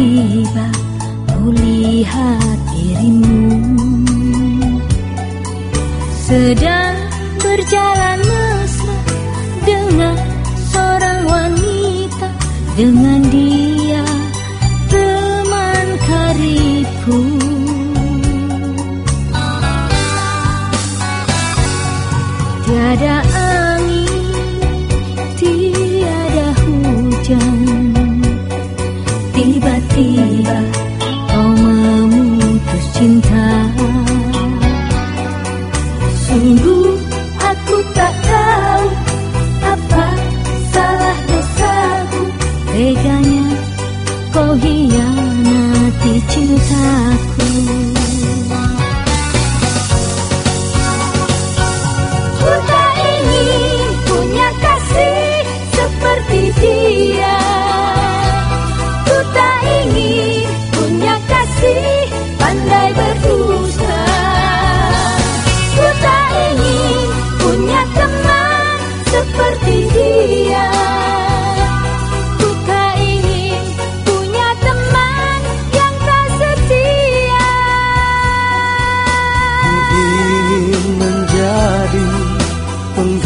tiba ku dirimu. Sedang berjalan mesra dengan seorang wanita dengan dia teman karibku. Tiada Tiba kau memutus cinta. Sungguh aku tak tahu apa salah dosaku Teganya kau hianati cintaku.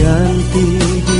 ganti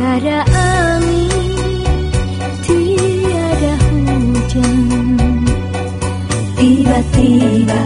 Tiada angin, tiada hujan. Tiba-tiba